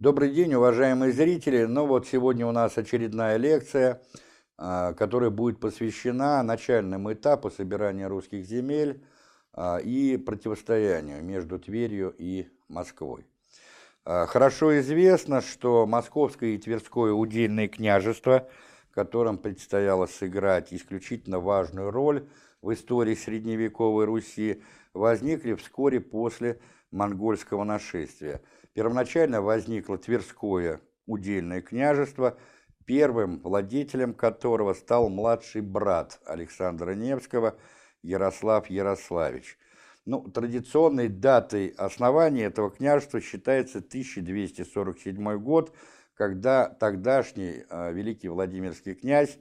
Добрый день, уважаемые зрители. Ну вот сегодня у нас очередная лекция, а, которая будет посвящена начальному этапу собирания русских земель а, и противостоянию между Тверью и Москвой. А, хорошо известно, что Московское и Тверское удельные княжества, которым предстояло сыграть исключительно важную роль в истории средневековой Руси, возникли вскоре после монгольского нашествия – Первоначально возникло Тверское удельное княжество, первым владетелем которого стал младший брат Александра Невского, Ярослав Ярославич. Ну, традиционной датой основания этого княжества считается 1247 год, когда тогдашний э, великий Владимирский князь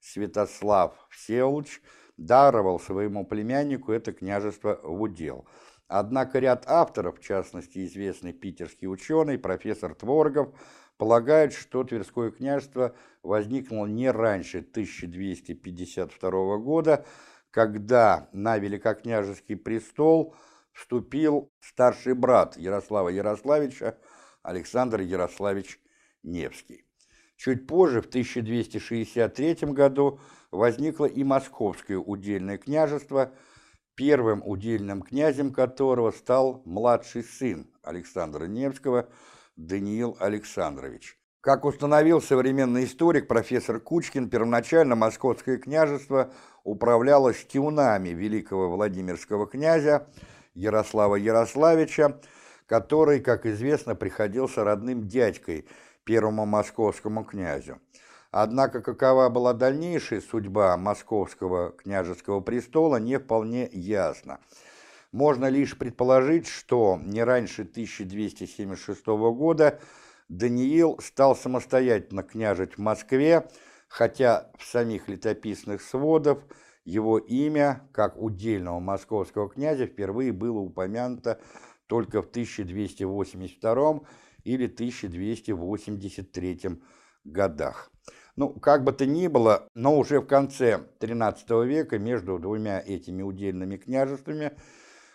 Святослав Всеволодович даровал своему племяннику это княжество в удел – Однако ряд авторов, в частности известный питерский ученый, профессор Творгов, полагают, что Тверское княжество возникло не раньше 1252 года, когда на великокняжеский престол вступил старший брат Ярослава Ярославича Александр Ярославич Невский. Чуть позже, в 1263 году, возникло и Московское удельное княжество – первым удельным князем которого стал младший сын Александра Невского Даниил Александрович. Как установил современный историк профессор Кучкин, первоначально Московское княжество управлялось тиунами великого Владимирского князя Ярослава Ярославича, который, как известно, приходился родным дядькой первому московскому князю. Однако какова была дальнейшая судьба московского княжеского престола, не вполне ясно. Можно лишь предположить, что не раньше 1276 года Даниил стал самостоятельно княжить в Москве, хотя в самих летописных сводах его имя, как удельного московского князя, впервые было упомянуто только в 1282 или 1283 годах. Ну, как бы то ни было, но уже в конце XIII века между двумя этими удельными княжествами,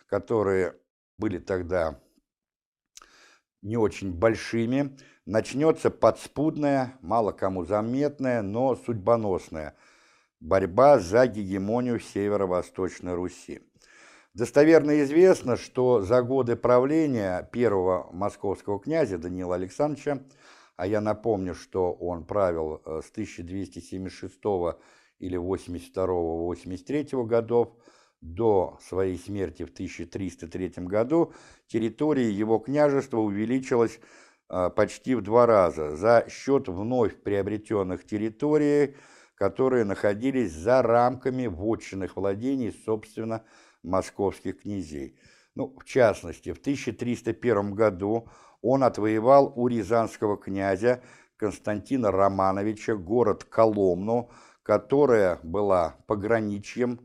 которые были тогда не очень большими, начнется подспудная, мало кому заметная, но судьбоносная борьба за гегемонию северо-восточной Руси. Достоверно известно, что за годы правления первого московского князя Даниила Александровича а я напомню, что он правил э, с 1276 или 82-83 годов до своей смерти в 1303 году, территория его княжества увеличилась э, почти в два раза за счет вновь приобретенных территорий, которые находились за рамками вотчинных владений, собственно, московских князей. Ну, в частности, в 1301 году он отвоевал у рязанского князя Константина Романовича город Коломну, которая была пограничьем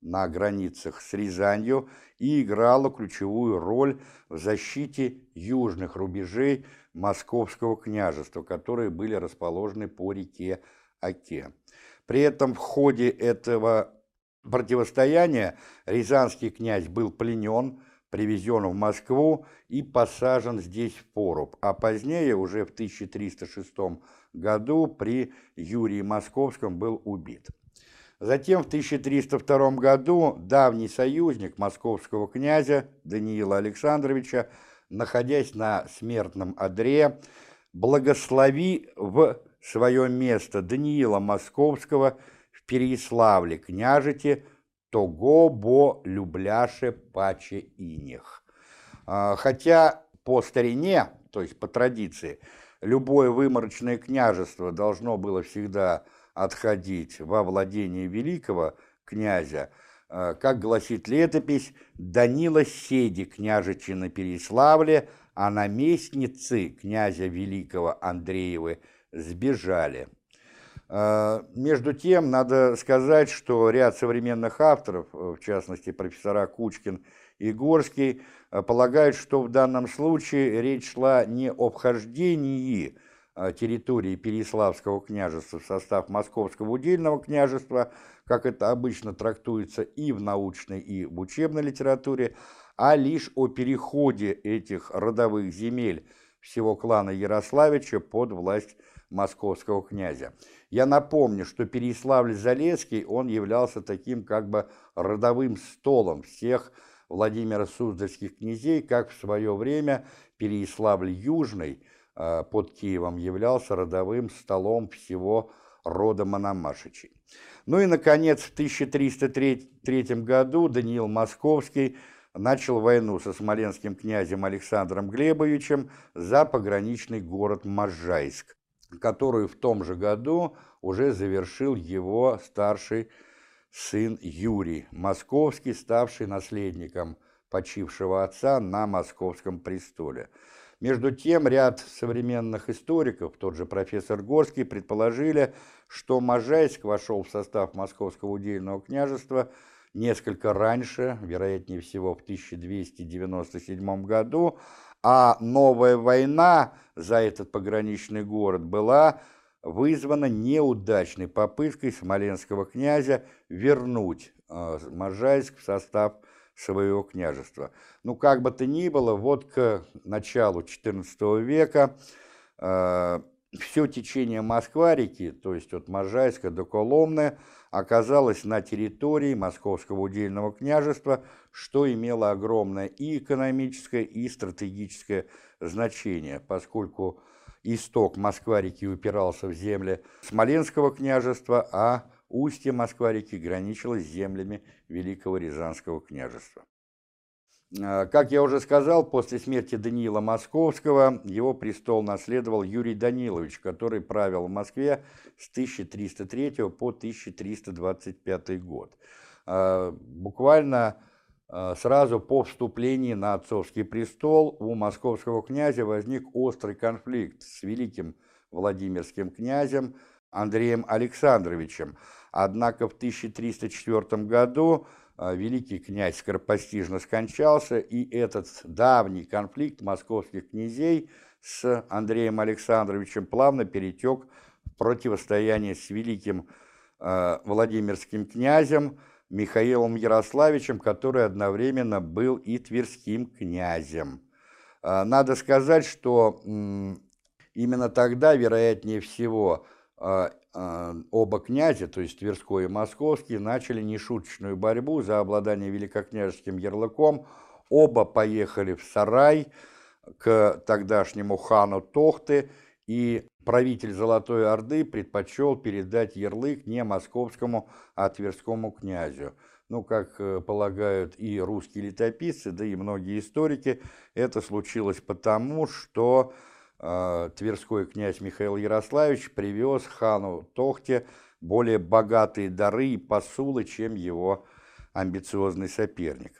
на границах с Рязанью и играла ключевую роль в защите южных рубежей Московского княжества, которые были расположены по реке Оке. При этом в ходе этого противостояния рязанский князь был пленен, привезен в Москву и посажен здесь в поруб, а позднее, уже в 1306 году, при Юрии Московском был убит. Затем в 1302 году давний союзник московского князя Даниила Александровича, находясь на смертном одре, благослови в свое место Даниила Московского в Переяславле княжете того бо любляше паче иних. А, хотя по старине, то есть по традиции, любое выморочное княжество должно было всегда отходить во владение великого князя, а, как гласит летопись, Данила Седи, княжичи на Переславле, а наместницы князя великого Андреевы сбежали. А, между тем, надо сказать, что ряд современных авторов, в частности профессора Кучкин и Горский, а, полагают, что в данном случае речь шла не о вхождении а, территории Переславского княжества в состав Московского удельного княжества, как это обычно трактуется и в научной, и в учебной литературе, а лишь о переходе этих родовых земель всего клана Ярославича под власть московского князя. Я напомню, что Переяславль-Залесский, он являлся таким как бы родовым столом всех Владимира Суздальских князей, как в свое время Переяславль-Южный э, под Киевом являлся родовым столом всего рода Мономашичей. Ну и, наконец, в 1303 году Даниил Московский начал войну со смоленским князем Александром Глебовичем за пограничный город Можайск, которую в том же году уже завершил его старший сын Юрий Московский, ставший наследником почившего отца на московском престоле. Между тем, ряд современных историков, тот же профессор Горский, предположили, что Можайск вошел в состав Московского удельного княжества – несколько раньше, вероятнее всего в 1297 году, а новая война за этот пограничный город была вызвана неудачной попыткой смоленского князя вернуть э, Можайск в состав своего княжества. Ну, как бы то ни было, вот к началу XIV века э, все течение Москва-реки, то есть от Можайска до Коломны, оказалось на территории Московского удельного княжества, что имело огромное и экономическое, и стратегическое значение, поскольку исток Москва-реки упирался в земли Смоленского княжества, а устье Москва-реки граничило с землями Великого Рязанского княжества. А, как я уже сказал, после смерти Даниила Московского его престол наследовал Юрий Данилович, который правил в Москве с 1303 по 1325 год. А, буквально а, сразу по вступлении на отцовский престол у московского князя возник острый конфликт с великим Владимирским князем Андреем Александровичем. Однако в 1304 году великий князь скоропостижно скончался, и этот давний конфликт московских князей с Андреем Александровичем плавно перетек в противостояние с великим э, Владимирским князем Михаилом Ярославичем, который одновременно был и тверским князем. Э, надо сказать, что именно тогда, вероятнее всего, а, оба князя, то есть Тверской и Московский, начали нешуточную борьбу за обладание великокняжеским ярлыком. Оба поехали в сарай к тогдашнему хану Тохты, и правитель Золотой Орды предпочел передать ярлык не московскому, а тверскому князю. Ну, как э, полагают и русские летописцы, да и многие историки, это случилось потому, что тверской князь Михаил Ярославич привез хану Тохте более богатые дары и посулы, чем его амбициозный соперник.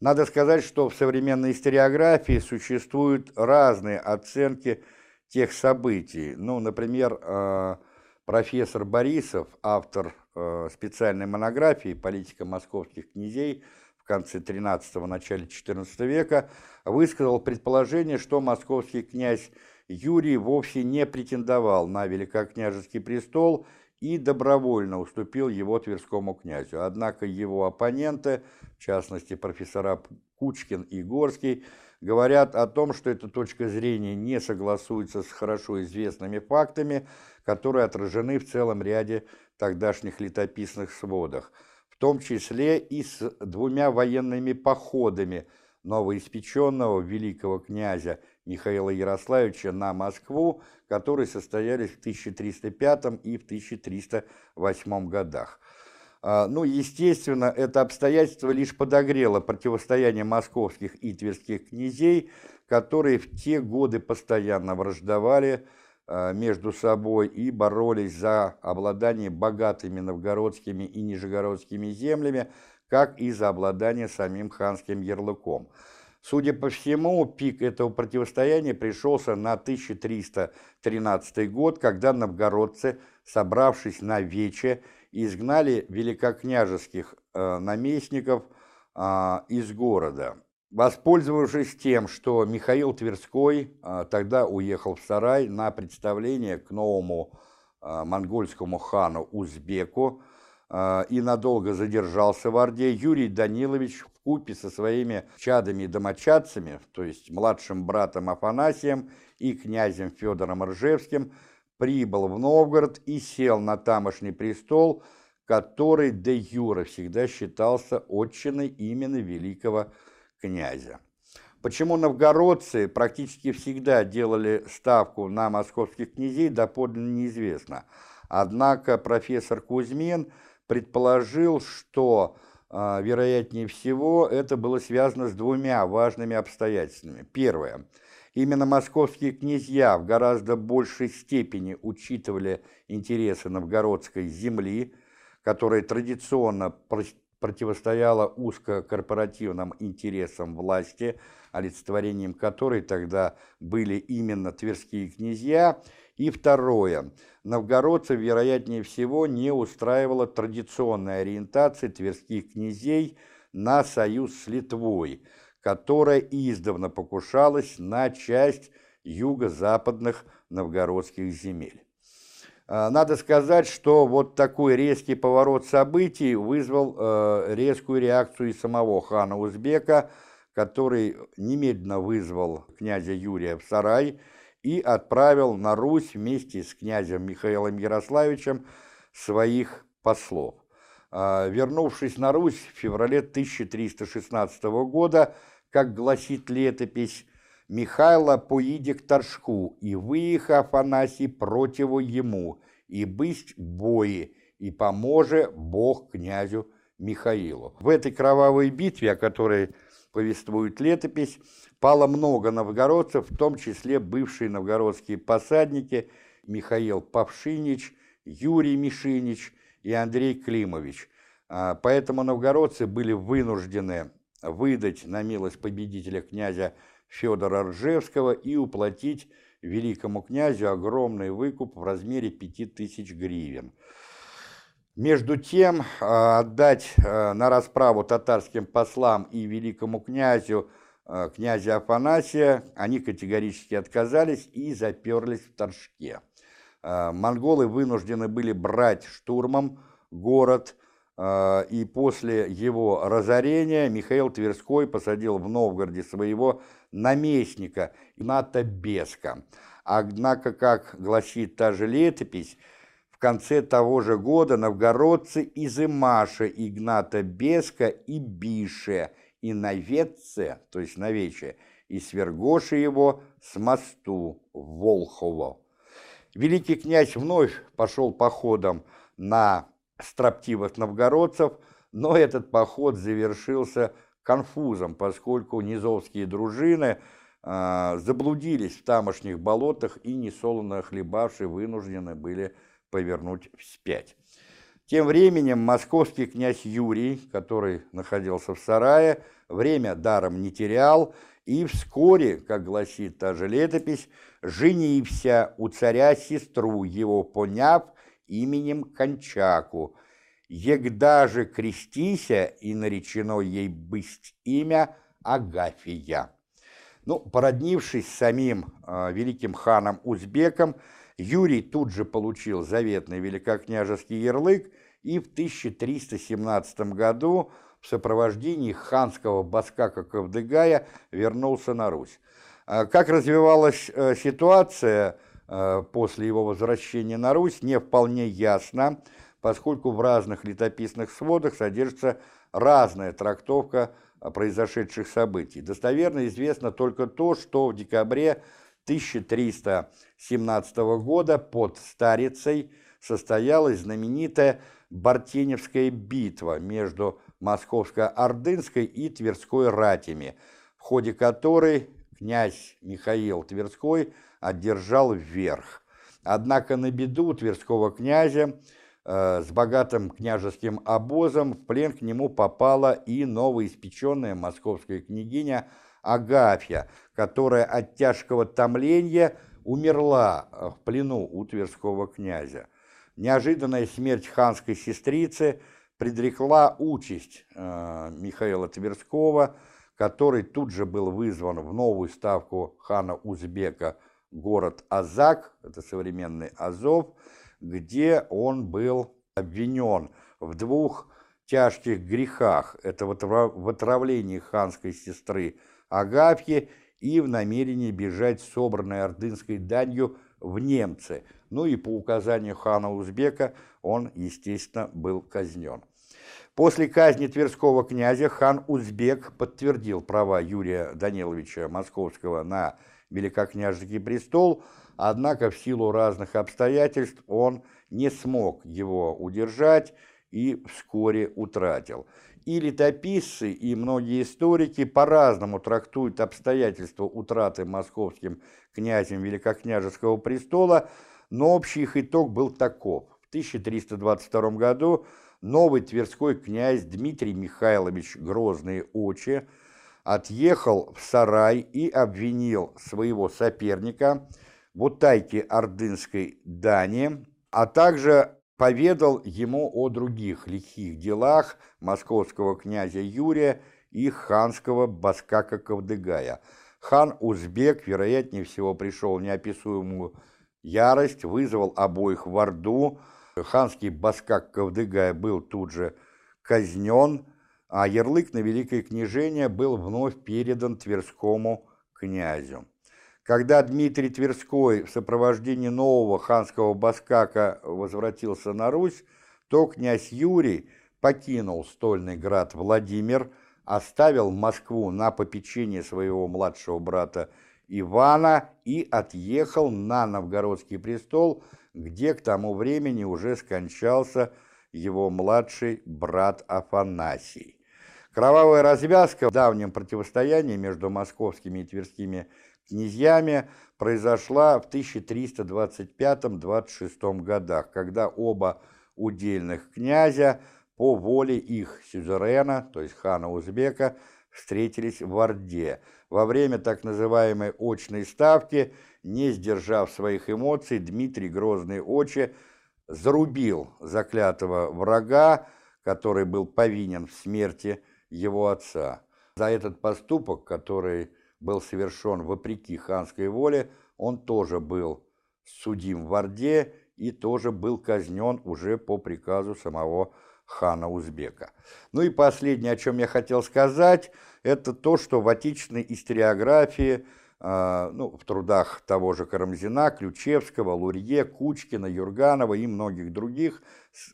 Надо сказать, что в современной историографии существуют разные оценки тех событий. Ну, например, э, профессор Борисов, автор э, специальной монографии «Политика московских князей» в конце XIII – начале XIV века, высказал предположение, что московский князь Юрий вовсе не претендовал на великокняжеский престол и добровольно уступил его Тверскому князю. Однако его оппоненты, в частности профессора Кучкин и Горский, говорят о том, что эта точка зрения не согласуется с хорошо известными фактами, которые отражены в целом ряде тогдашних летописных сводах, в том числе и с двумя военными походами новоиспеченного великого князя Михаила Ярославича на Москву, которые состоялись в 1305 и в 1308 годах. А, ну, естественно, это обстоятельство лишь подогрело противостояние московских и тверских князей, которые в те годы постоянно враждовали а, между собой и боролись за обладание богатыми новгородскими и нижегородскими землями, как и за обладание самим ханским ярлыком – Судя по всему, пик этого противостояния пришелся на 1313 год, когда новгородцы, собравшись на Вече, изгнали великокняжеских э, наместников э, из города. Воспользовавшись тем, что Михаил Тверской э, тогда уехал в Сарай на представление к новому э, монгольскому хану Узбеку, и надолго задержался в Орде, Юрий Данилович в купе со своими чадами и домочадцами, то есть младшим братом Афанасием и князем Федором Ржевским, прибыл в Новгород и сел на тамошний престол, который де юра всегда считался отчиной именно великого князя. Почему новгородцы практически всегда делали ставку на московских князей, доподлинно неизвестно. Однако профессор Кузьмин предположил, что, а, вероятнее всего, это было связано с двумя важными обстоятельствами. Первое. Именно московские князья в гораздо большей степени учитывали интересы новгородской земли, которая традиционно противостояла узкокорпоративным интересам власти, олицетворением которой тогда были именно тверские князья, и второе. Новгородцев, вероятнее всего, не устраивала традиционная ориентация тверских князей на союз с Литвой, которая издавна покушалась на часть юго-западных новгородских земель. А, надо сказать, что вот такой резкий поворот событий вызвал э, резкую реакцию и самого хана Узбека, который немедленно вызвал князя Юрия в сарай и отправил на Русь вместе с князем Михаилом Ярославичем своих послов. А, вернувшись на Русь в феврале 1316 года, как гласит летопись, Михайло поїде к Торжку, и выехав Афанасий противу ему, и бысть бої, и поможе Бог князю Михаилу. В этой кровавой битве, о которой повествует летопись, пало много новгородцев, в том числе бывшие новгородские посадники Михаил Павшинич, Юрий Мишинич и Андрей Климович. А, поэтому новгородцы были вынуждены выдать на милость победителя князя Федора Ржевского и уплатить великому князю огромный выкуп в размере 5000 гривен. Между тем, а, отдать а, на расправу татарским послам и великому князю, а, князя Афанасия, они категорически отказались и заперлись в Торжке. Монголы вынуждены были брать штурмом город, и после его разорения Михаил Тверской посадил в Новгороде своего наместника Игната Беска. Однако, как гласит та же летопись, в конце того же года новгородцы из Имаша Игната Беска и Бише, и Наветце, то есть Навече, и свергоши его с мосту Волхово. Великий князь вновь пошел походом на строптивых новгородцев, но этот поход завершился конфузом, поскольку низовские дружины э, заблудились в тамошних болотах и несолоно хлебавшие вынуждены были повернуть вспять. Тем временем московский князь Юрий, который находился в сарае, время даром не терял, и вскоре, как гласит та же летопись, женився у царя сестру его, поняв именем Кончаку, Егда же крестися, и наречено ей быть имя Агафия. Ну, породнившись самим э, великим ханом Узбеком, Юрий тут же получил заветный великокняжеский ярлык и в 1317 году в сопровождении ханского баскака Кавдыгая вернулся на Русь. Э, как развивалась э, ситуация э, после его возвращения на Русь, не вполне ясно поскольку в разных летописных сводах содержится разная трактовка произошедших событий. Достоверно известно только то, что в декабре 1317 года под Старицей состоялась знаменитая Бартеневская битва между Московско-Ордынской и Тверской ратями, в ходе которой князь Михаил Тверской одержал верх. Однако на беду Тверского князя с богатым княжеским обозом в плен к нему попала и новоиспеченная московская княгиня Агафья, которая от тяжкого томления умерла э, в плену у Тверского князя. Неожиданная смерть ханской сестрицы предрекла участь э, Михаила Тверского, который тут же был вызван в новую ставку хана Узбека город Азак, это современный Азов, где он был обвинен в двух тяжких грехах – это в отравлении ханской сестры Агафьи и в намерении бежать собранной ордынской данью в немцы. Ну и по указанию хана Узбека он, естественно, был казнен. После казни Тверского князя хан Узбек подтвердил права Юрия Даниловича Московского на великокняжеский престол, однако в силу разных обстоятельств он не смог его удержать и вскоре утратил. И летописцы, и многие историки по-разному трактуют обстоятельства утраты московским князем Великокняжеского престола, но общий их итог был таков. В 1322 году новый тверской князь Дмитрий Михайлович Грозный Очи отъехал в сарай и обвинил своего соперника в утайке ордынской дани, а также поведал ему о других лихих делах московского князя Юрия и ханского Баскака Кавдыгая. Хан Узбек, вероятнее всего, пришел в неописуемую ярость, вызвал обоих в Орду. Ханский Баскак Кавдыгая был тут же казнен, а ярлык на Великое княжение был вновь передан Тверскому князю. Когда Дмитрий Тверской в сопровождении нового ханского баскака возвратился на Русь, то князь Юрий покинул стольный град Владимир, оставил Москву на попечение своего младшего брата Ивана и отъехал на Новгородский престол, где к тому времени уже скончался его младший брат Афанасий. Кровавая развязка в давнем противостоянии между московскими и тверскими князьями произошла в 1325-26 годах, когда оба удельных князя по воле их сюзерена, то есть хана Узбека, встретились в Орде. Во время так называемой очной ставки, не сдержав своих эмоций, Дмитрий Грозный Очи зарубил заклятого врага, который был повинен в смерти его отца. За этот поступок, который был совершен вопреки ханской воле, он тоже был судим в Орде и тоже был казнен уже по приказу самого хана Узбека. Ну и последнее, о чем я хотел сказать, это то, что в отечественной историографии, ну, в трудах того же Карамзина, Ключевского, Лурье, Кучкина, Юрганова и многих других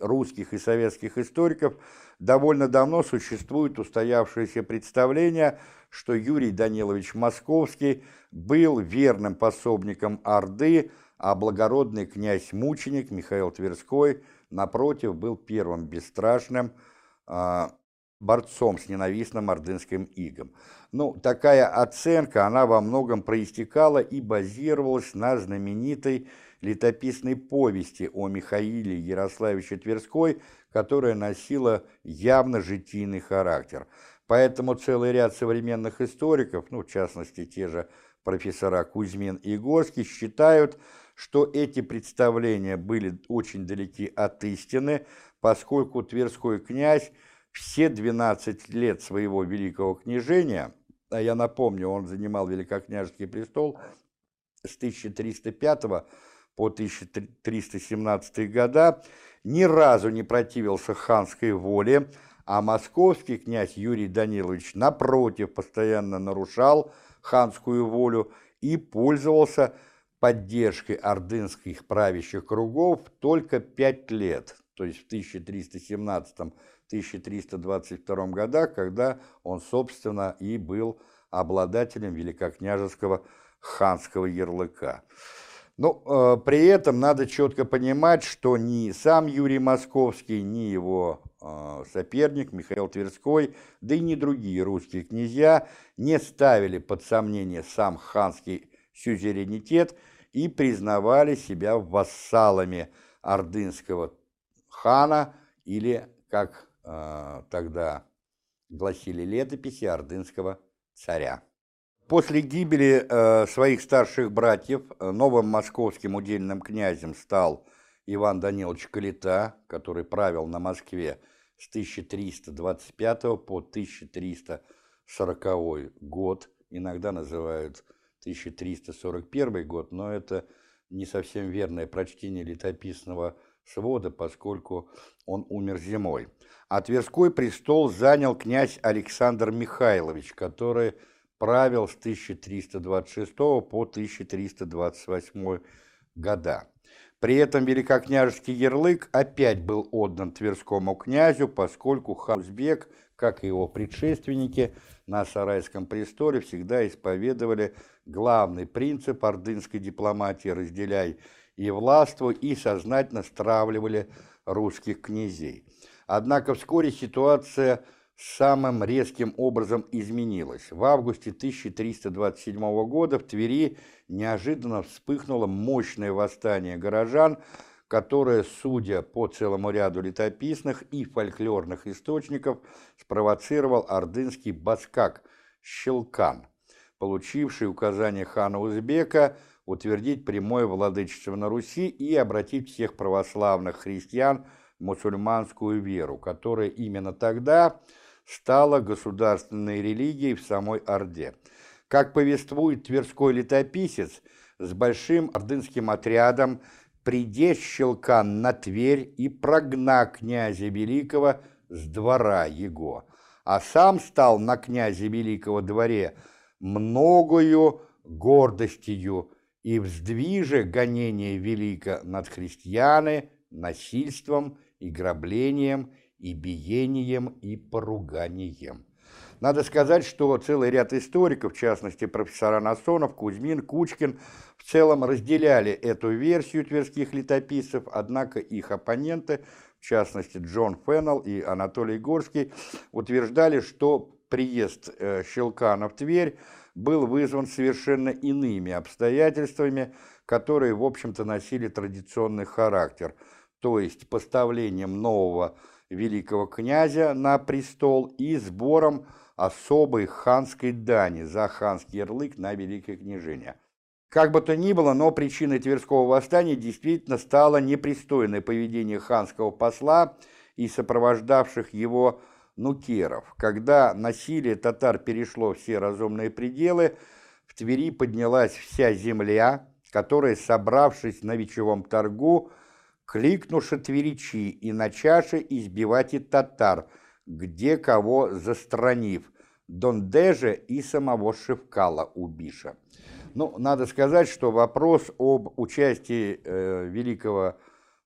русских и советских историков довольно давно существует устоявшееся представление – что Юрий Данилович Московский был верным пособником Орды, а благородный князь-мученик Михаил Тверской, напротив, был первым бесстрашным э, борцом с ненавистным ордынским игом. Ну, такая оценка, она во многом проистекала и базировалась на знаменитой летописной повести о Михаиле Ярославиче Тверской, которая носила явно житийный характер – Поэтому целый ряд современных историков, ну, в частности, те же профессора Кузьмин и Горский, считают, что эти представления были очень далеки от истины, поскольку Тверской князь все 12 лет своего великого княжения, а я напомню, он занимал великокняжеский престол с 1305 по 1317 года, ни разу не противился ханской воле, а московский князь Юрий Данилович, напротив, постоянно нарушал ханскую волю и пользовался поддержкой ордынских правящих кругов только пять лет, то есть в 1317-1322 годах, когда он, собственно, и был обладателем великокняжеского ханского ярлыка. Но ну, э, при этом надо четко понимать, что ни сам Юрий Московский, ни его э, соперник Михаил Тверской, да и ни другие русские князья не ставили под сомнение сам ханский сюзеренитет и признавали себя вассалами ордынского хана или, как тогда гласили летописи, ордынского царя. После гибели э, своих старших братьев э, новым московским удельным князем стал Иван Данилович Калита, который правил на Москве с 1325 по 1340 год, иногда называют 1341 год, но это не совсем верное прочтение летописного свода, поскольку он умер зимой. А Тверской престол занял князь Александр Михайлович, который правил с 1326 по 1328 года. При этом великокняжеский ярлык опять был отдан Тверскому князю, поскольку хан как и его предшественники, на Сарайском престоле всегда исповедовали главный принцип ордынской дипломатии «разделяй и властвуй» и сознательно стравливали русских князей. Однако вскоре ситуация самым резким образом изменилась. В августе 1327 года в Твери неожиданно вспыхнуло мощное восстание горожан, которое, судя по целому ряду летописных и фольклорных источников, спровоцировал ордынский баскак Щелкан, получивший указание хана Узбека утвердить прямое владычество на Руси и обратить всех православных христиан мусульманскую веру, которая именно тогда стала государственной религией в самой Орде. Как повествует тверской летописец, с большим ордынским отрядом приде Щелкан на Тверь и прогна князя Великого с двора его, а сам стал на князя Великого дворе многою гордостью и вздвиже гонение велико над христианы насильством и граблением и биением, и поруганием. Надо сказать, что целый ряд историков, в частности профессора Насонов, Кузьмин, Кучкин, в целом разделяли эту версию тверских летописцев, однако их оппоненты, в частности Джон Феннелл и Анатолий Горский, утверждали, что приезд э, Щелкана в Тверь был вызван совершенно иными обстоятельствами, которые, в общем-то, носили традиционный характер, то есть поставлением нового великого князя на престол и сбором особой ханской дани за ханский ярлык на великое княжение. Как бы то ни было, но причиной Тверского восстания действительно стало непристойное поведение ханского посла и сопровождавших его нукеров. Когда насилие татар перешло все разумные пределы, в Твери поднялась вся земля, которая, собравшись на вечевом торгу, кликнувши тверичи и начаше избивать и татар, где кого застранив, Дондеже и самого Шевкала убиша. Ну, надо сказать, что вопрос об участии э, великого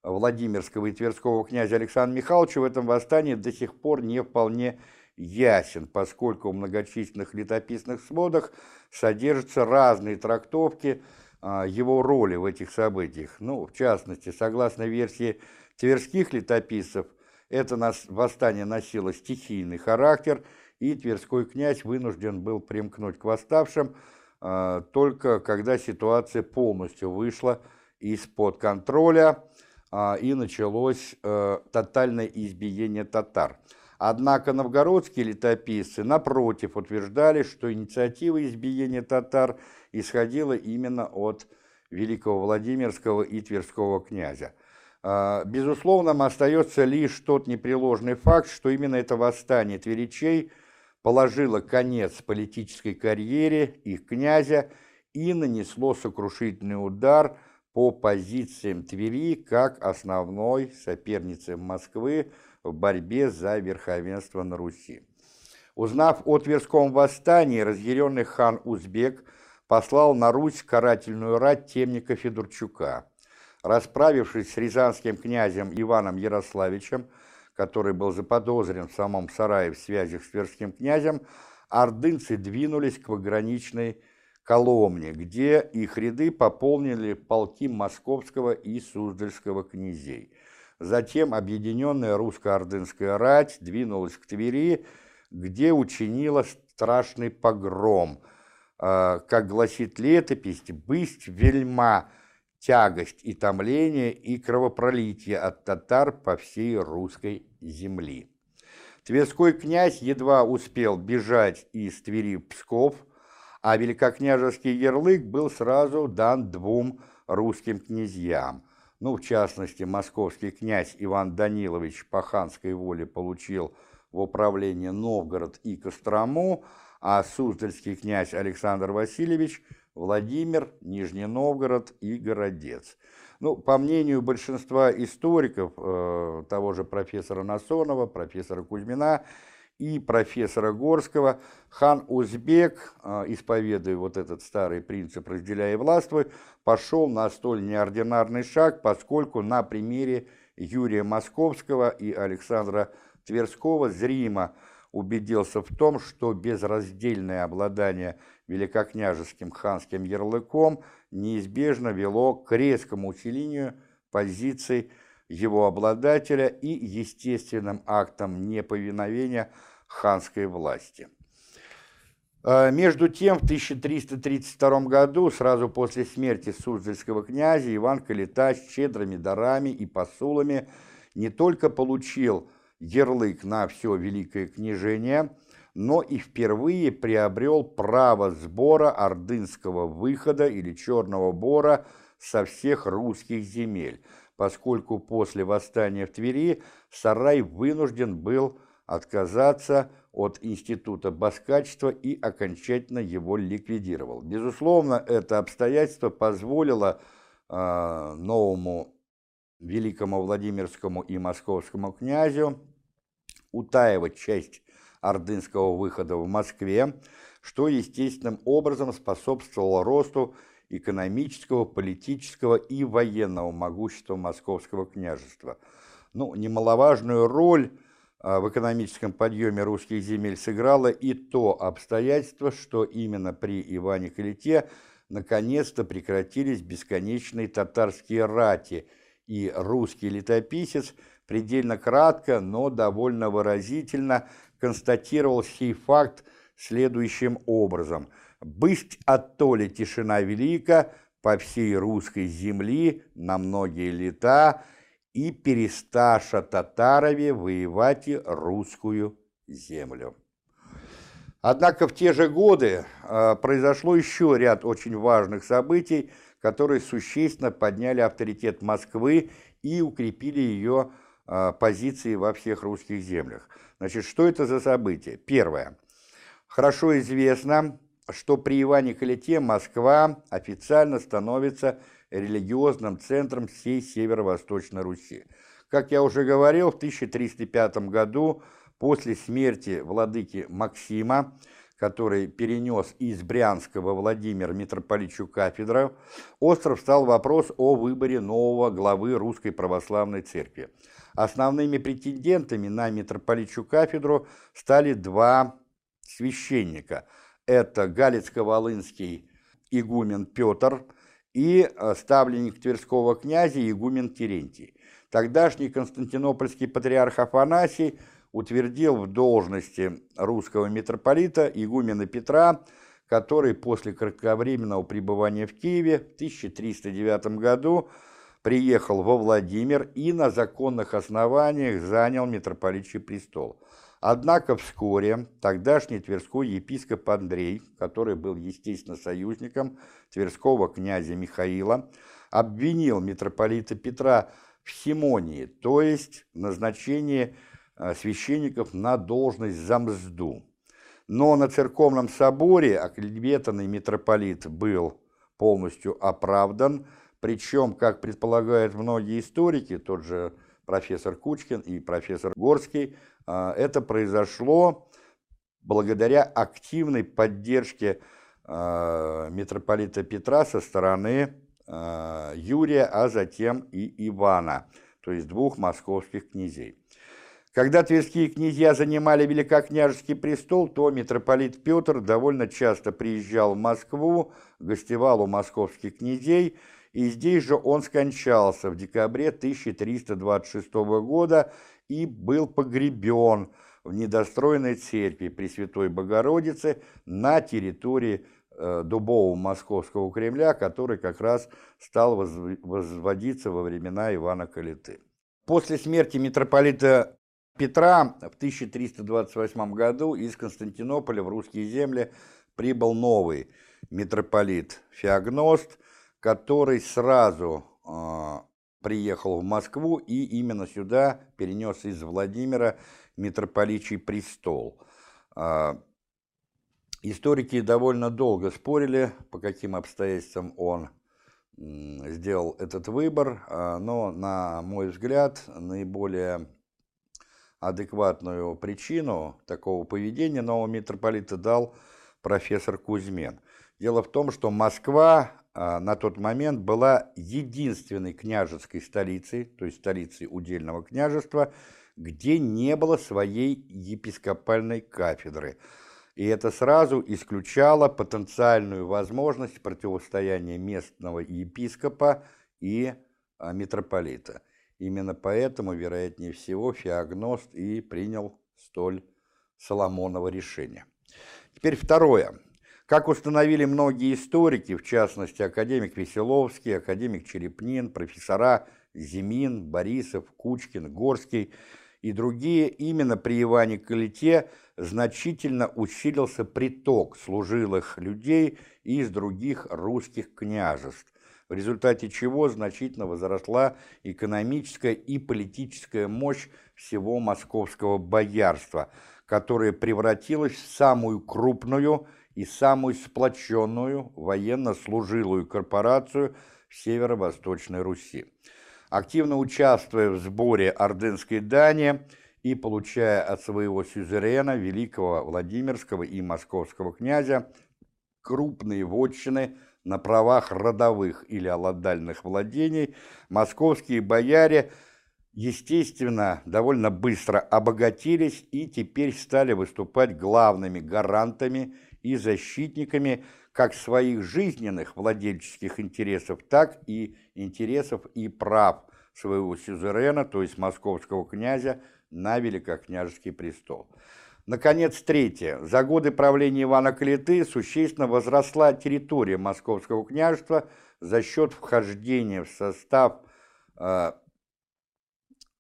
Владимирского и Тверского князя Александра Михайловича в этом восстании до сих пор не вполне ясен, поскольку в многочисленных летописных сводах содержатся разные трактовки его роли в этих событиях. Ну, в частности, согласно версии тверских летописцев, это восстание носило стихийный характер, и Тверской князь вынужден был примкнуть к восставшим а, только когда ситуация полностью вышла из-под контроля а, и началось э, тотальное избиение татар. Однако новгородские летописцы, напротив, утверждали, что инициатива избиения татар исходила именно от великого Владимирского и Тверского князя. А, безусловно, остается лишь тот непреложный факт, что именно это восстание тверичей положило конец политической карьере их князя и нанесло сокрушительный удар по позициям Твери как основной соперницы Москвы в борьбе за верховенство на Руси. Узнав о Тверском восстании, разъяренный хан Узбек послал на Русь карательную рать темника Федорчука. Расправившись с рязанским князем Иваном Ярославичем, который был заподозрен в самом Сарае в связях с Тверским князем, ордынцы двинулись к пограничной Коломне, где их ряды пополнили полки Московского и Суздальского князей. Затем объединенная русско-ордынская рать двинулась к Твери, где учинила страшный погром. А, как гласит летопись, «бысть вельма, тягость и томление и кровопролитие от татар по всей русской земли». Тверской князь едва успел бежать из Твери Псков, а великокняжеский ярлык был сразу дан двум русским князьям – ну, в частности, московский князь Иван Данилович по ханской воле получил в управление Новгород и Кострому, а Суздальский князь Александр Васильевич – Владимир, Нижний Новгород и Городец. Ну, по мнению большинства историков, э, того же профессора Насонова, профессора Кузьмина и профессора Горского, хан Узбек, э, исповедуя вот этот старый принцип «разделяй и властвуй», пошел на столь неординарный шаг, поскольку на примере Юрия Московского и Александра Тверского зримо убедился в том, что безраздельное обладание великокняжеским ханским ярлыком неизбежно вело к резкому усилению позиций его обладателя и естественным актом неповиновения ханской власти. А, между тем, в 1332 году, сразу после смерти Суздальского князя, Иван Калита с щедрыми дарами и посулами не только получил ярлык на все Великое княжение, но и впервые приобрел право сбора ордынского выхода или черного бора со всех русских земель, поскольку после восстания в Твери Сарай вынужден был отказаться от института баскачества и окончательно его ликвидировал. Безусловно, это обстоятельство позволило э, новому великому Владимирскому и московскому князю утаивать часть ордынского выхода в Москве, что естественным образом способствовало росту экономического, политического и военного могущества Московского княжества. Ну, немаловажную роль а, в экономическом подъеме русских земель сыграло и то обстоятельство, что именно при Иване Калите наконец-то прекратились бесконечные татарские рати, и русский летописец предельно кратко, но довольно выразительно констатировал сей факт следующим образом. «Бысть оттоле тишина велика по всей русской земли на многие лета, и пересташа татарове воевать русскую землю. Однако в те же годы э, произошло еще ряд очень важных событий, которые существенно подняли авторитет Москвы и укрепили ее позиции во всех русских землях. Значит, что это за события? Первое. Хорошо известно, что при Иване Калите Москва официально становится религиозным центром всей Северо-Восточной Руси. Как я уже говорил, в 1305 году, после смерти владыки Максима, который перенес из Брянска во Владимир митрополитчу кафедру, остров стал вопрос о выборе нового главы Русской Православной Церкви. Основными претендентами на митрополитчу кафедру стали два священника. Это Галицко-Волынский игумен Петр – и э, ставленник Тверского князя игумен Терентий. Тогдашний константинопольский патриарх Афанасий утвердил в должности русского митрополита игумена Петра, который после кратковременного пребывания в Киеве в 1309 году приехал во Владимир и на законных основаниях занял митрополитчий престол. Однако вскоре тогдашний тверской епископ Андрей, который был, естественно, союзником тверского князя Михаила, обвинил митрополита Петра в симонии, то есть назначении священников на должность за мзду. Но на церковном соборе оклеветанный митрополит был полностью оправдан, причем, как предполагают многие историки, тот же профессор Кучкин и профессор Горский, а, это произошло благодаря активной поддержке а, митрополита Петра со стороны Юрия, а затем и Ивана, то есть двух московских князей. Когда тверские князья занимали великокняжеский престол, то митрополит Петр довольно часто приезжал в Москву, гостевал у московских князей, и здесь же он скончался в декабре 1326 года и был погребен в недостроенной церкви Пресвятой Богородицы на территории э, Дубового Московского Кремля, который как раз стал возводиться во времена Ивана Калиты. После смерти митрополита Петра в 1328 году из Константинополя в русские земли прибыл новый митрополит Феогност, который сразу э, приехал в Москву и именно сюда перенес из Владимира митрополичий престол. Э, историки довольно долго спорили, по каким обстоятельствам он сделал этот выбор, а, но, на мой взгляд, наиболее адекватную причину такого поведения нового митрополита дал профессор Кузьмен. Дело в том, что Москва а, на тот момент была единственной княжеской столицей, то есть столицей удельного княжества, где не было своей епископальной кафедры. И это сразу исключало потенциальную возможность противостояния местного епископа и а, митрополита. Именно поэтому, вероятнее всего, Феогност и принял столь Соломоново решение. Теперь второе. Как установили многие историки, в частности академик Веселовский, академик Черепнин, профессора Зимин, Борисов, Кучкин, Горский и другие, именно при Иване Калите значительно усилился приток служилых людей из других русских княжеств, в результате чего значительно возросла экономическая и политическая мощь всего московского боярства, которое превратилось в самую крупную и самую сплоченную военно-служилую корпорацию в Северо-Восточной Руси. Активно участвуя в сборе ордынской дани и получая от своего сюзерена, великого Владимирского и Московского князя, крупные вотчины на правах родовых или алладальных владений, московские бояре – естественно, довольно быстро обогатились и теперь стали выступать главными гарантами и защитниками как своих жизненных владельческих интересов, так и интересов и прав своего сюзерена, то есть московского князя, на великокняжеский престол. Наконец, третье. За годы правления Ивана Калиты существенно возросла территория московского княжества за счет вхождения в состав э,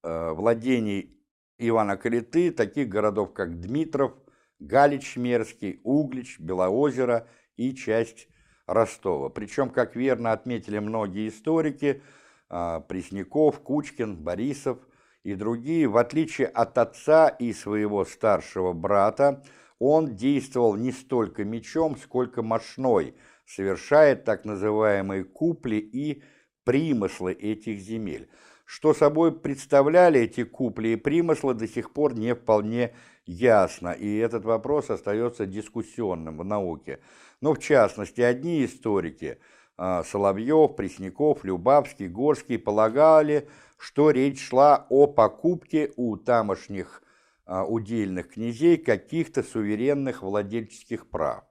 э, владений Ивана Калиты таких городов, как Дмитров, Галич Мерзкий, Углич, Белоозеро и часть Ростова. Причем, как верно отметили многие историки, а, Пресняков, Кучкин, Борисов и другие, в отличие от отца и своего старшего брата, он действовал не столько мечом, сколько мощной, совершая так называемые купли и примыслы этих земель. Что собой представляли эти купли и примыслы, до сих пор не вполне ясно, и этот вопрос остается дискуссионным в науке. Но в частности, одни историки Соловьев, Пресняков, Любавский, Горский полагали, что речь шла о покупке у тамошних а, удельных князей каких-то суверенных владельческих прав.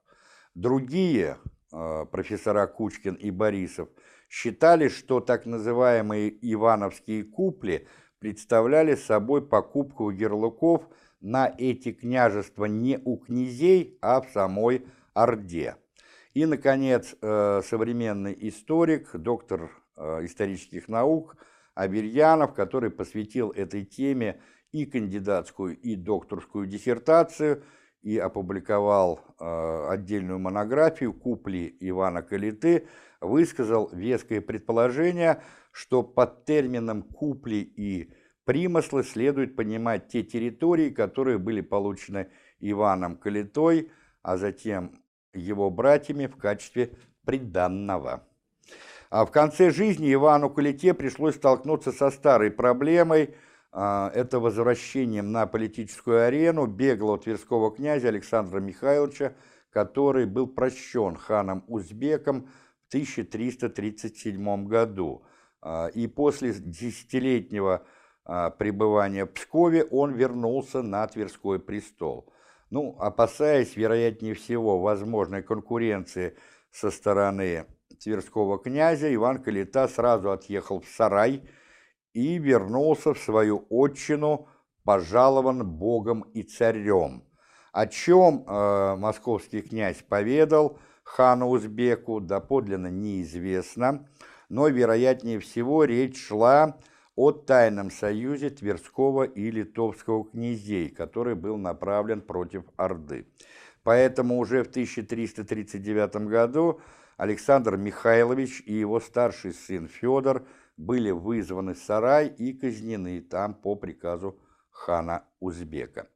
Другие, а, профессора Кучкин и Борисов, считали, что так называемые ивановские купли представляли собой покупку у ярлыков – на эти княжества не у князей, а в самой Орде. И, наконец, э, современный историк, доктор э, исторических наук Абельянов, который посвятил этой теме и кандидатскую, и докторскую диссертацию, и опубликовал э, отдельную монографию «Купли Ивана Калиты», высказал веское предположение, что под термином «купли» и примыслы следует понимать те территории, которые были получены Иваном Калитой, а затем его братьями в качестве приданного. А в конце жизни Ивану Калите пришлось столкнуться со старой проблемой, а, это возвращением на политическую арену беглого тверского князя Александра Михайловича, который был прощен ханом Узбеком в 1337 году. А, и после десятилетнего а, пребывания в Пскове он вернулся на Тверской престол. Ну, опасаясь, вероятнее всего, возможной конкуренции со стороны Тверского князя, Иван Калита сразу отъехал в Сарай и вернулся в свою отчину, пожалован Богом и царем. О чем э, московский князь поведал хану Узбеку, доподлинно неизвестно, но, вероятнее всего, речь шла о о тайном союзе Тверского и Литовского князей, который был направлен против Орды. Поэтому уже в 1339 году Александр Михайлович и его старший сын Федор были вызваны в сарай и казнены там по приказу хана Узбека.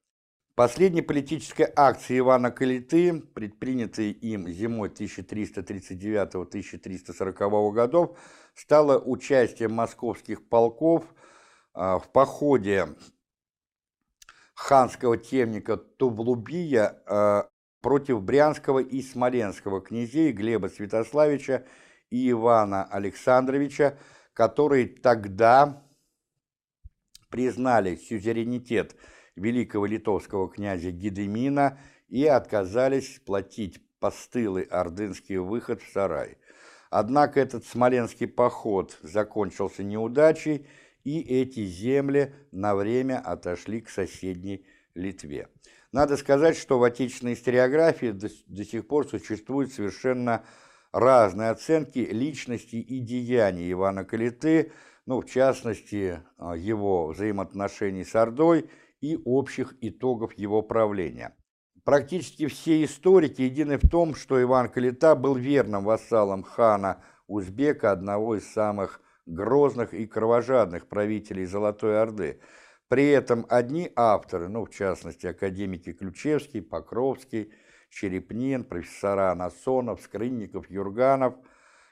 Последней политической акцией Ивана Калиты, предпринятой им зимой 1339-1340 годов, стало участие московских полков а, в походе ханского темника Тублубия а, против Брянского и Смоленского князей Глеба Святославича и Ивана Александровича, которые тогда признали сюзеренитет великого литовского князя Гедемина и отказались платить постылый ордынский выход в сарай. Однако этот смоленский поход закончился неудачей, и эти земли на время отошли к соседней Литве. Надо сказать, что в отечественной историографии до, до сих пор существуют совершенно разные оценки личности и деяний Ивана Калиты, ну, в частности, а, его взаимоотношений с Ордой и общих итогов его правления. Практически все историки едины в том, что Иван Калита был верным вассалом хана Узбека, одного из самых грозных и кровожадных правителей Золотой Орды. При этом одни авторы, ну, в частности, академики Ключевский, Покровский, Черепнин, профессора Насонов, Скрынников, Юрганов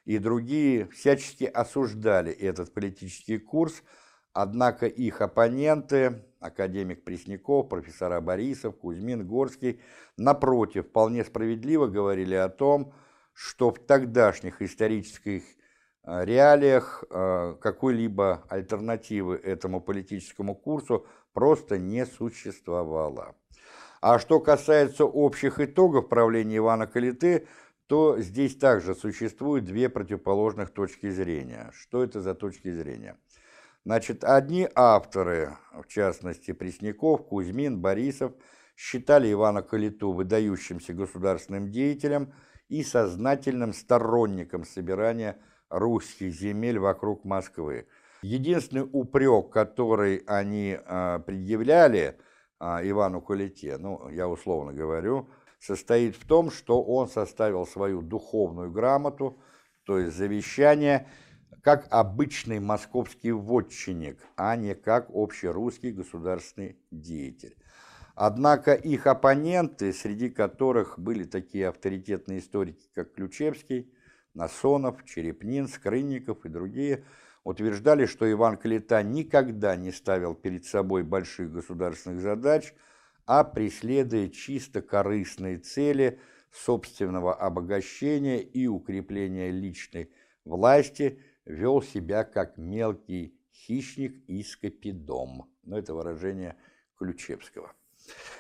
и другие всячески осуждали этот политический курс, однако их оппоненты, академик Пресняков, профессора Борисов, Кузьмин, Горский, напротив, вполне справедливо говорили о том, что в тогдашних исторических Э, реалиях э, какой-либо альтернативы этому политическому курсу просто не существовало. А что касается общих итогов правления Ивана Калиты, то здесь также существуют две противоположных точки зрения. Что это за точки зрения? Значит, одни авторы, в частности Пресняков, Кузьмин, Борисов, считали Ивана Калиту выдающимся государственным деятелем и сознательным сторонником собирания русских земель вокруг Москвы. Единственный упрек, который они э, предъявляли э, Ивану Кулите, ну, я условно говорю, состоит в том, что он составил свою духовную грамоту, то есть завещание, как обычный московский вотчинник, а не как общерусский государственный деятель. Однако их оппоненты, среди которых были такие авторитетные историки, как Ключевский, Насонов, Черепнин, Скрынников и другие утверждали, что Иван Калита никогда не ставил перед собой больших государственных задач, а преследуя чисто корыстные цели собственного обогащения и укрепления личной власти, вел себя как мелкий хищник и скопидом. Но это выражение Ключевского.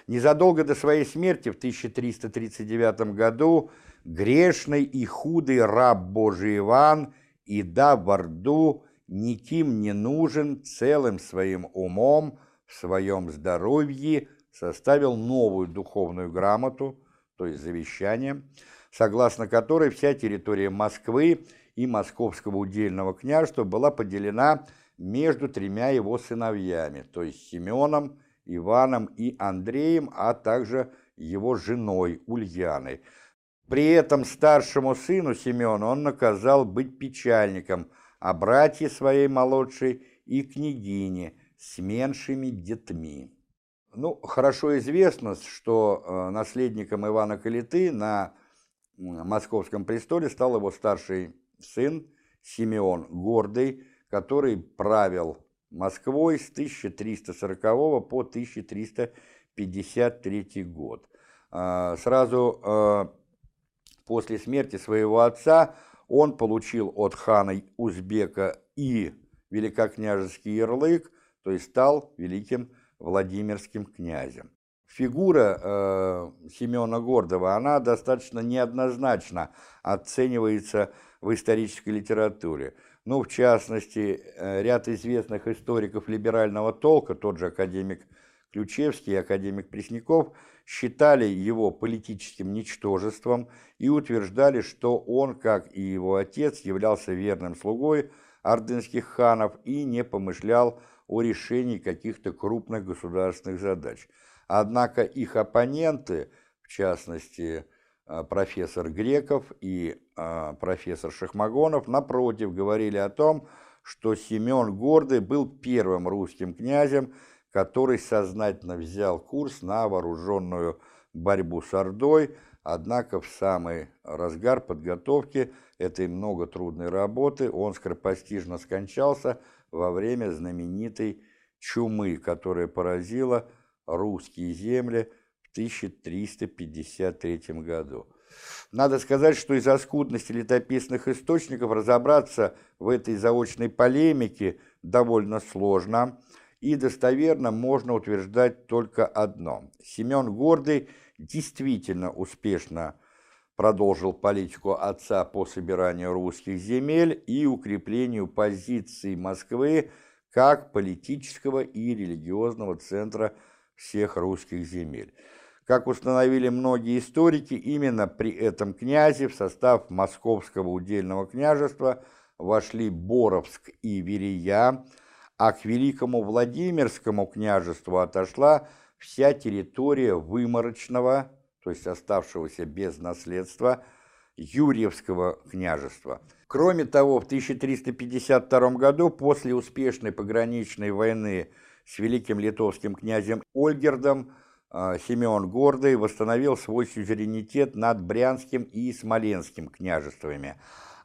Незадолго до своей смерти в 1339 году грешный и худый раб Божий Иван, и да в Орду никим не нужен целым своим умом, в своем здоровье составил новую духовную грамоту, то есть завещание, согласно которой вся территория Москвы и Московского удельного княжества была поделена между тремя его сыновьями, то есть Семеном, Иваном и Андреем, а также его женой Ульяной – при этом старшему сыну Семену он наказал быть печальником, а братья своей молодшей и княгине с меньшими детьми. Ну, хорошо известно, что э, наследником Ивана Калиты на московском престоле стал его старший сын Симеон Гордый, который правил Москвой с 1340 по 1353 год. Э, сразу э, После смерти своего отца он получил от хана Узбека и великокняжеский ярлык, то есть стал великим Владимирским князем. Фигура э, Семена Гордова, она достаточно неоднозначно оценивается в исторической литературе. Ну, в частности, э, ряд известных историков либерального толка, тот же академик Ключевский и академик Пресняков считали его политическим ничтожеством и утверждали, что он, как и его отец, являлся верным слугой ордынских ханов и не помышлял о решении каких-то крупных государственных задач. Однако их оппоненты, в частности, профессор Греков и э, профессор Шахмагонов, напротив, говорили о том, что Семен Гордый был первым русским князем, который сознательно взял курс на вооруженную борьбу с Ордой, однако в самый разгар подготовки этой многотрудной работы он скоропостижно скончался во время знаменитой чумы, которая поразила русские земли 1353 году. Надо сказать, что из-за скудности летописных источников разобраться в этой заочной полемике довольно сложно, и достоверно можно утверждать только одно. Семен Гордый действительно успешно продолжил политику отца по собиранию русских земель и укреплению позиций Москвы как политического и религиозного центра всех русских земель. Как установили многие историки, именно при этом князе в состав Московского удельного княжества вошли Боровск и Верия, а к Великому Владимирскому княжеству отошла вся территория Выморочного, то есть оставшегося без наследства, Юрьевского княжества. Кроме того, в 1352 году, после успешной пограничной войны с великим литовским князем Ольгердом, Симеон Гордый восстановил свой суверенитет над Брянским и Смоленским княжествами.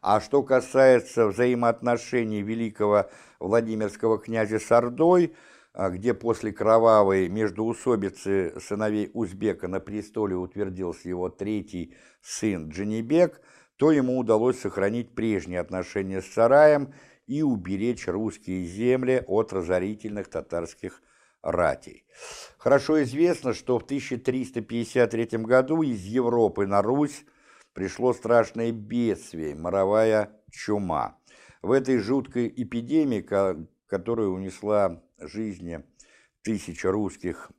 А что касается взаимоотношений великого Владимирского князя с Ордой, а, где после кровавой междоусобицы сыновей Узбека на престоле утвердился его третий сын Джанибек, то ему удалось сохранить прежние отношения с Сараем и уберечь русские земли от разорительных татарских ратей. Хорошо известно, что в 1353 году из Европы на Русь пришло страшное бедствие, моровая чума. В этой жуткой эпидемии, которая унесла жизни тысяч русских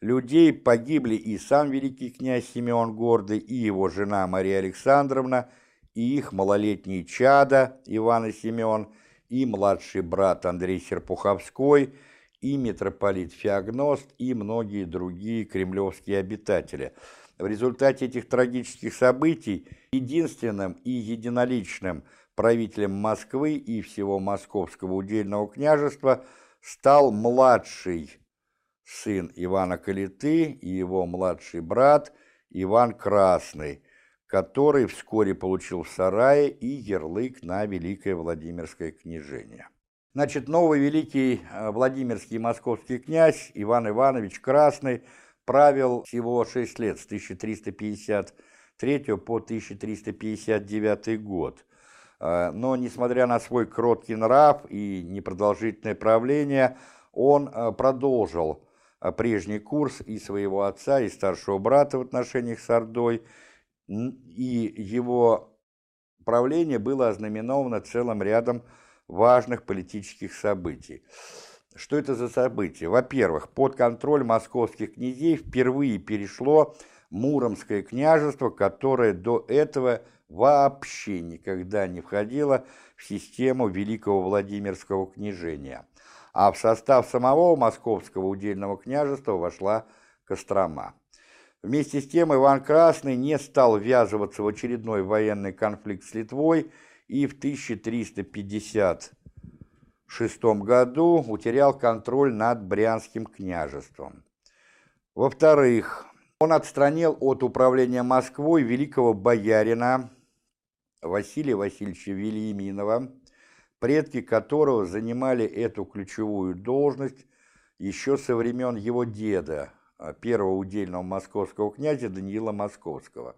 людей, погибли и сам великий князь Симеон Гордый, и его жена Мария Александровна, и их малолетний чада Иван и Семен – и младший брат Андрей Серпуховской, и митрополит Феогност, и многие другие кремлевские обитатели. В результате этих трагических событий единственным и единоличным правителем Москвы и всего Московского удельного княжества стал младший сын Ивана Калиты и его младший брат Иван Красный, который вскоре получил в сарае и ярлык на Великое Владимирское княжение. Значит, новый великий э, Владимирский московский князь Иван Иванович Красный правил всего 6 лет, с 1353 по 1359 год. Э, но, несмотря на свой кроткий нрав и непродолжительное правление, он э, продолжил прежний курс и своего отца, и старшего брата в отношениях с Ордой, и его правление было ознаменовано целым рядом важных политических событий. Что это за события? Во-первых, под контроль московских князей впервые перешло Муромское княжество, которое до этого вообще никогда не входило в систему Великого Владимирского княжения. А в состав самого Московского удельного княжества вошла Кострома. Вместе с тем Иван Красный не стал ввязываться в очередной военный конфликт с Литвой и в 1356 году утерял контроль над Брянским княжеством. Во-вторых, он отстранил от управления Москвой великого боярина Василия Васильевича Вильяминова, предки которого занимали эту ключевую должность еще со времен его деда, первого удельного московского князя Даниила Московского.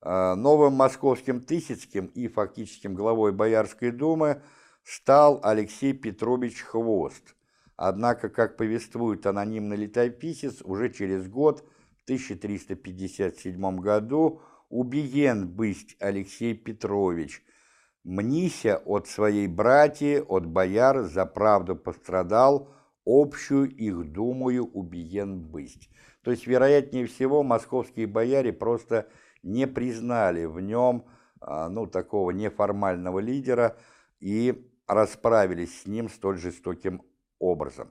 А, новым московским Тысяцким и фактическим главой Боярской думы стал Алексей Петрович Хвост. Однако, как повествует анонимный летописец, уже через год, в 1357 году, убиен бысть Алексей Петрович, мнися от своей братьи, от бояр за правду пострадал, общую их, думаю, убиен быть. То есть, вероятнее всего, московские бояре просто не признали в нем, а, ну, такого неформального лидера и расправились с ним столь жестоким образом.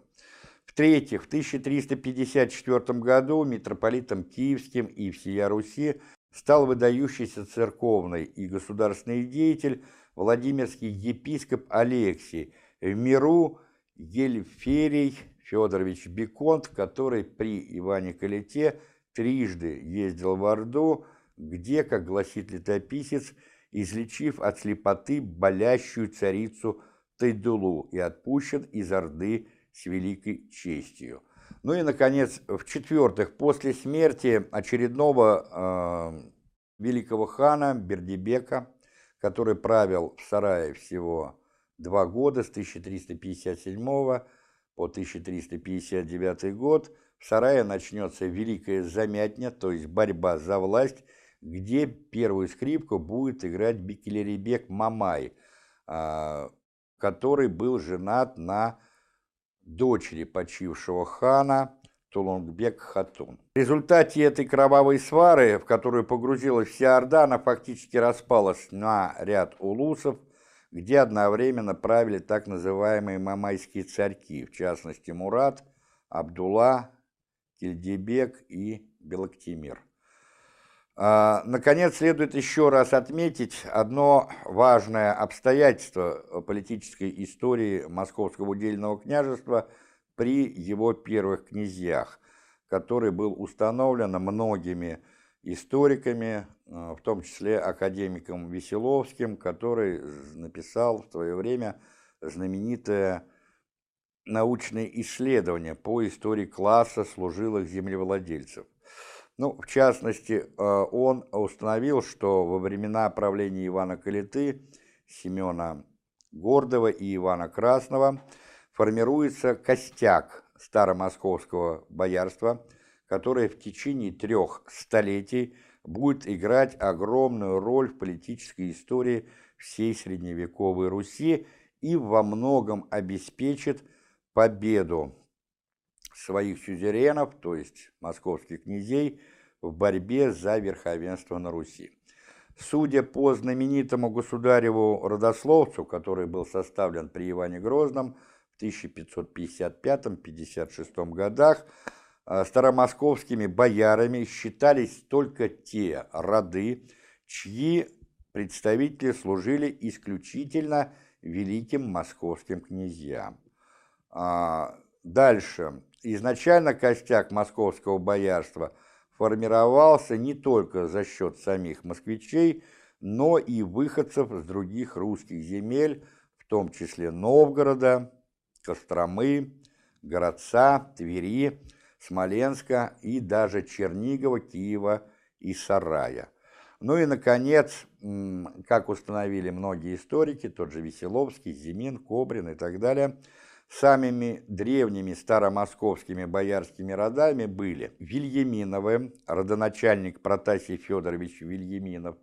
В-третьих, в 1354 году митрополитом Киевским и всея Руси стал выдающийся церковный и государственный деятель Владимирский епископ Алексий, в миру Ельферий Федорович Беконт, который при Иване Калите трижды ездил в Орду, где, как гласит летописец, излечив от слепоты болящую царицу Тайдулу и отпущен из Орды с великой честью. Ну и, наконец, в-четвертых, после смерти очередного э, великого хана Бердибека, который правил в Сарае всего два года, с 1357 по 1359 год, в Сарае начнется Великая Замятня, то есть борьба за власть, где первую скрипку будет играть Бекелеребек Мамай, а, который был женат на дочери почившего хана Тулунгбек Хатун. В результате этой кровавой свары, в которую погрузилась вся Орда, она фактически распалась на ряд улусов, где одновременно правили так называемые мамайские царьки, в частности Мурат, Абдулла, Кильдебек и Белоктимир. А, наконец, следует еще раз отметить одно важное обстоятельство политической истории Московского удельного княжества при его первых князьях, который был установлен многими историками, а, в том числе академиком Веселовским, который написал в свое время знаменитое научное исследование по истории класса служилых землевладельцев. Ну, в частности, э, он установил, что во времена правления Ивана Калиты, Семена Гордова и Ивана Красного формируется костяк старомосковского боярства, которое в течение трех столетий будет играть огромную роль в политической истории всей средневековой Руси и во многом обеспечит победу своих сюзеренов, то есть московских князей, в борьбе за верховенство на Руси. Судя по знаменитому государеву родословцу, который был составлен при Иване Грозном в 1555-56 годах, старомосковскими боярами считались только те роды, чьи представители служили исключительно великим московским князьям. А, дальше. Изначально костяк московского боярства формировался не только за счет самих москвичей, но и выходцев с других русских земель, в том числе Новгорода, Костромы, Городца, Твери, Смоленска и даже Чернигова, Киева и Сарая. Ну и, наконец, как установили многие историки, тот же Веселовский, Зимин, Кобрин и так далее – Самыми древними старомосковскими боярскими родами были Вильяминовы, родоначальник Протасий Федорович Вильяминов,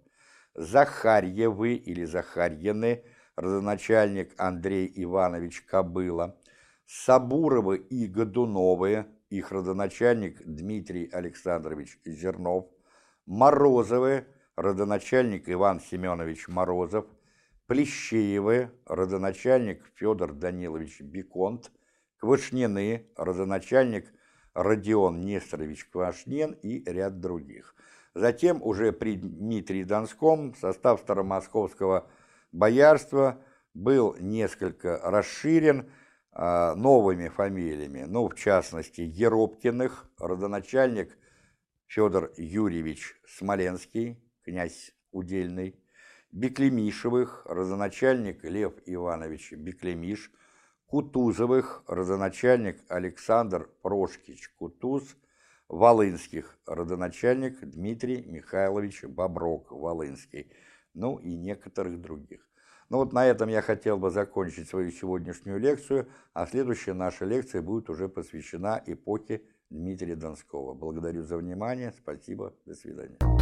Захарьевы или Захарьины, родоначальник Андрей Иванович Кобыла, Сабуровы и Годуновы, их родоначальник Дмитрий Александрович Зернов, Морозовы, родоначальник Иван Семенович Морозов, Плещеевы, родоначальник Федор Данилович Беконт, Квашнины, родоначальник Родион Несторович Квашнин и ряд других. Затем уже при Дмитрии Донском состав старомосковского боярства был несколько расширен новыми фамилиями, ну, в частности, Еропкиных, родоначальник Федор Юрьевич Смоленский, князь Удельный, Беклемишевых, родоначальник Лев Иванович Беклемиш, Кутузовых, родоначальник Александр Прошкич Кутуз, Волынских, родоначальник Дмитрий Михайлович Боброк Волынский, ну и некоторых других. Ну вот на этом я хотел бы закончить свою сегодняшнюю лекцию, а следующая наша лекция будет уже посвящена эпохе Дмитрия Донского. Благодарю за внимание, спасибо, до свидания.